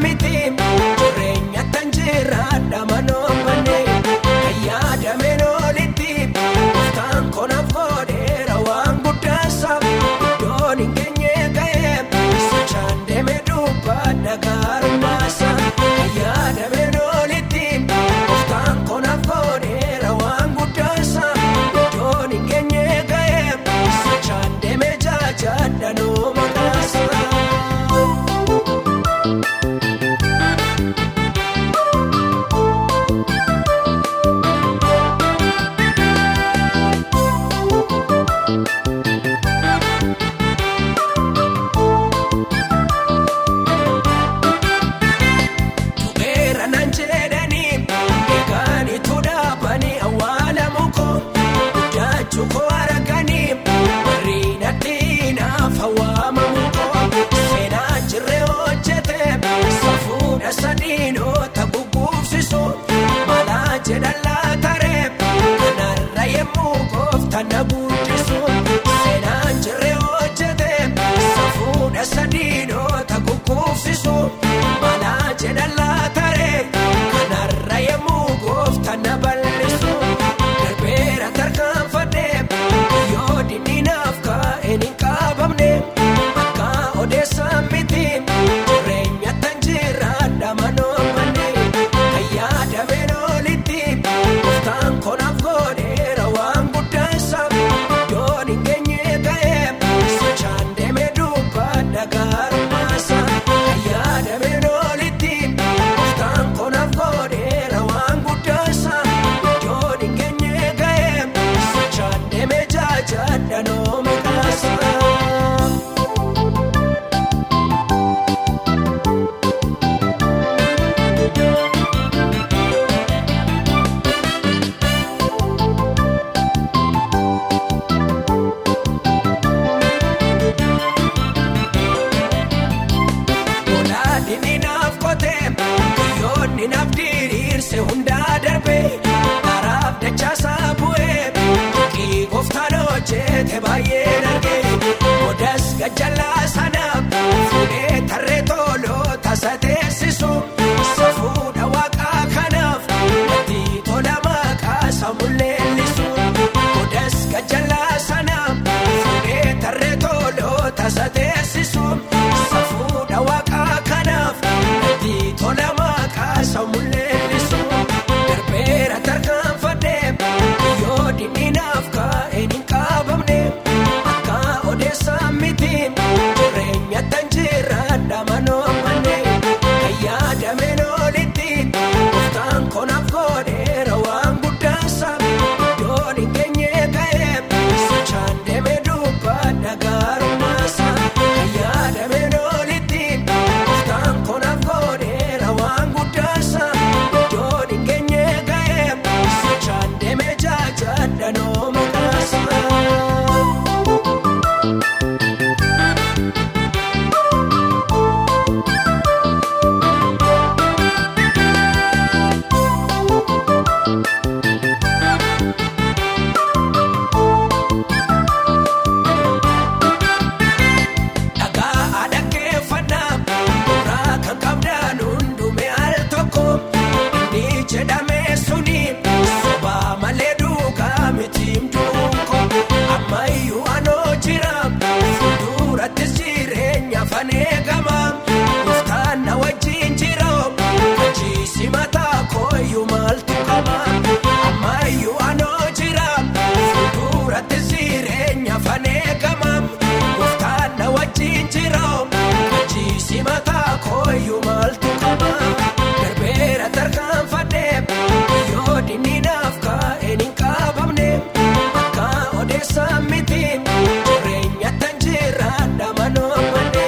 permite kana guddisu seenaan jirre hojjete safuudha sadiinota kukkubsisu malaan jedhan. Gaazexeete baay'ee dargee Odaas gajjallaa sanaaf fuudhee tarree tooloo tasateessisu Safuudha waaqaa kanaaf wanti tola maqaa sammuu leellisu Odaas gajjallaa sanaaf fuudhee tarree tooloo tasateessisu. Waaqayyoo maaltu qaba darbeera tarkaanfadhe yoo dinninaaf kaa'een hin qaabamne akka odeessaa miti jireenya tan jiraan dhamanoo manne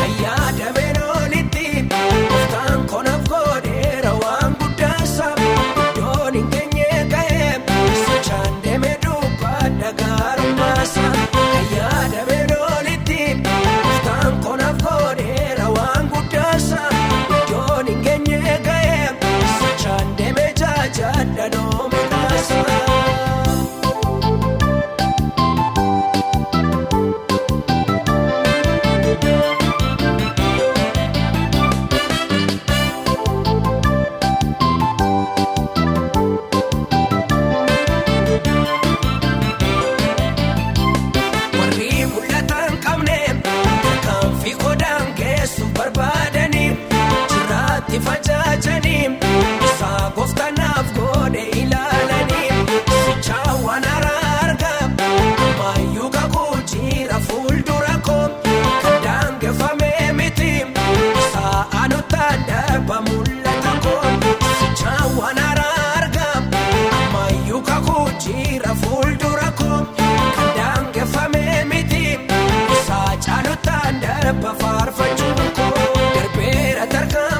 fayyaa dameen olitti koftaan konaaf godheera waan guddaasa iddoon hin geenye ka'e sochaan deemee duuba dhagaa rummaasa. adda doo. atarkan